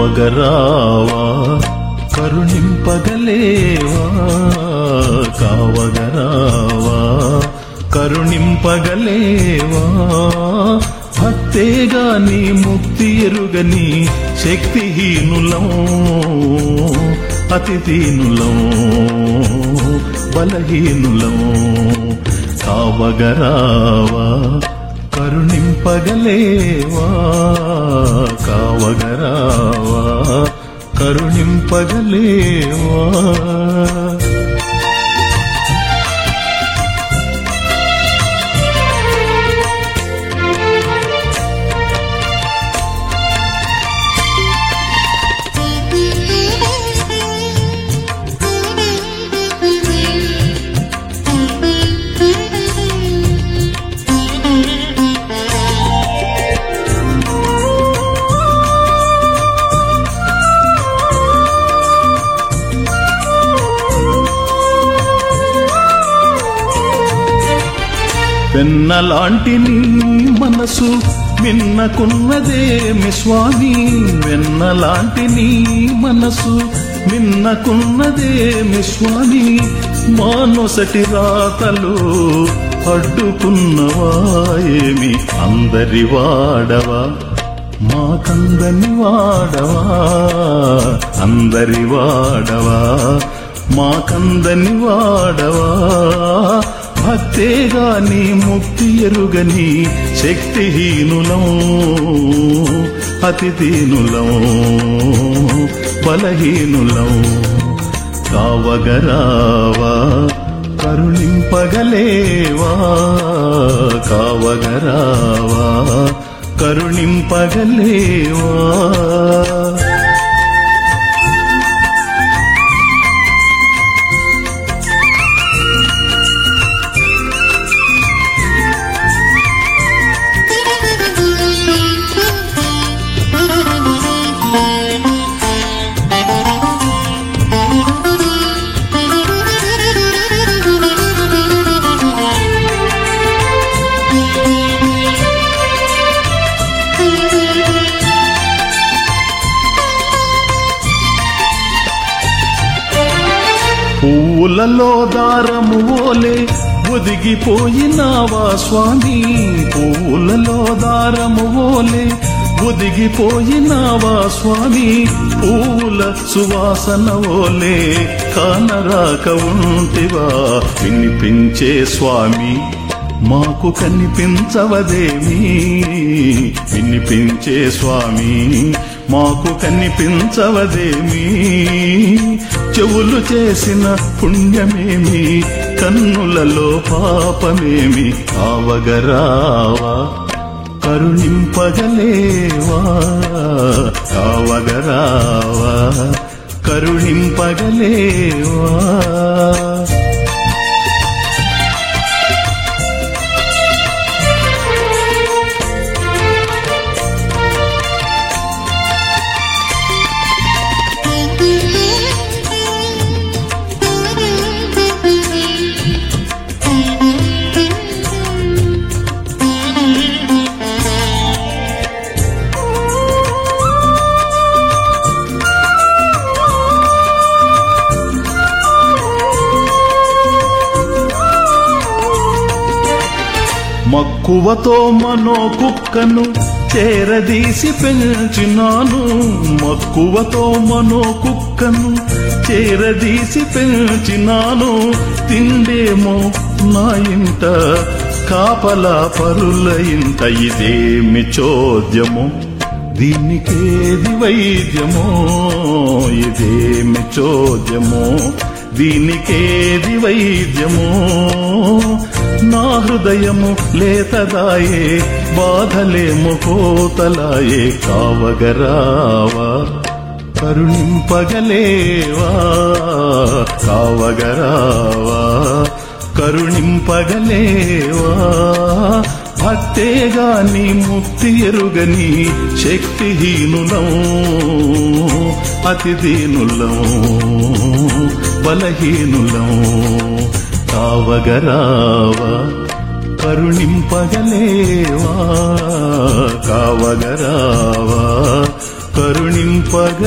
కావగరావా కరుణింపగలేవా? కావగరావా కరుణింపగలేవా? భక్తేగా నీ ముక్తి ఎరుగని శక్తిహీనులం అతిథీనులం బలహీనులం. కావగరావా కరుణింపగలేవా? కావగరావా కరుణింపగలేవా వెన్నలాంటి నీ మనసు మిన్నకున్నదేమి స్వామి. వెన్నలాంటి నీ మనసు మిన్నకున్నదేమి స్వామి. మానొసటి రాతలు అడ్డుకున్నవా ఏమి? అందరి వాడవా? మాకందని వాడవా? అందరి వాడవా? మాకందని వాడవా? హత్యేగాని ముక్తి ఎరుగని శక్తిహీనులం. అతిథీనులం బలహీనులం. కావగరావా కరుణింపగలేవా? కావగరావా కరుణింపగలేవా? పువ్వులలో దారము ఓలే ఒదిగిపోయినావా స్వామి? పువ్వులలో దారము ఓలే ఒదిగిపోయినావా స్వామి? పూల సువాసన ఓలే కానరాక ఉంటివా? వినిపించే స్వామి మాకు కనిపించవదేమి? వినిపించే స్వామి మాకు కనిపించవదేమీ? చెవులు చేసిన పుణ్యమేమి? కన్నులలో పాపమేమి? ఆవగరావా కరుణింపగలేవా? ఆవగరావా కరుణింపగలే మక్కువతో మనో కుక్కను చేరదీసి పెంచినాను. మక్కువతో మనో కుక్కను చేరదీసి పెంచినాను. తిండేమో నా ఇంట కాపలా పరుల ఇంత ఇదేమి చోద్యము? దీనికేది వైద్యమో? ఇదేమి చోద్యమో? దీనికేది వైద్యమో? నా హృదయము లేతదాయే బాధలేము కోతలాయే కావగరావా? కరుణింపగలేవా? కావగరావా? కరుణింపగలేవా? భక్తేగా నీ ముక్తి ఎరుగని శక్తిహీనులం అతిదీనులం బలహీనులం కావగరావా? కరుణింపగలేవా? కావగరావా? కరుణింపగలేవా?